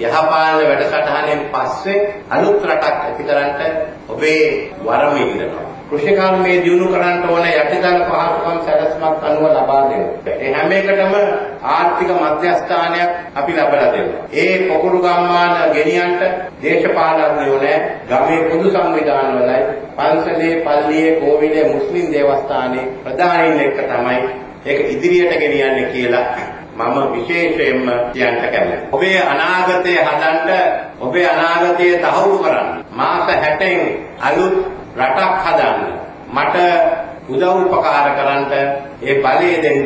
යහපාලන වැඩසටහනෙන් පස්සේ අලුත් රටක් ඇති කරන්නට ඔබේ වරම ඉල්ලනවා. කෘෂිකර්මයේ දියුණු කරන්න ඕන යටිදල පහසුකම් සැලැස්මක් අනුව ලබා දෙන්න. ඒ හැම එකටම ආර්ථික මධ්‍යස්ථානයක් අපි ලබා දෙනවා. ඒ පොකුරු ගම්මාන ගෙනියන්න දේශපාලනඥයෝ නැහැ. ගමේ පොදු සංවිධානවලයි පන්සලේ, පල්ලියේ, කෝවිලේ, මුස්ලිම් දේවස්ථානයේ ප්‍රධානීන් එක්ක තමයි ඒක ඉදිරියට ගෙනියන්නේ කියලා මම විශේෂයෙන්ම කියන්න කැමතියි. ඔබේ අනාගතය හදන්න, ඔබේ අනාගතය තහවුරු කරන්න. මාස 60න් අලුත් රටක් හදන්න. මට උදව් උපකාර කරන්න ඒ බලය දෙන්න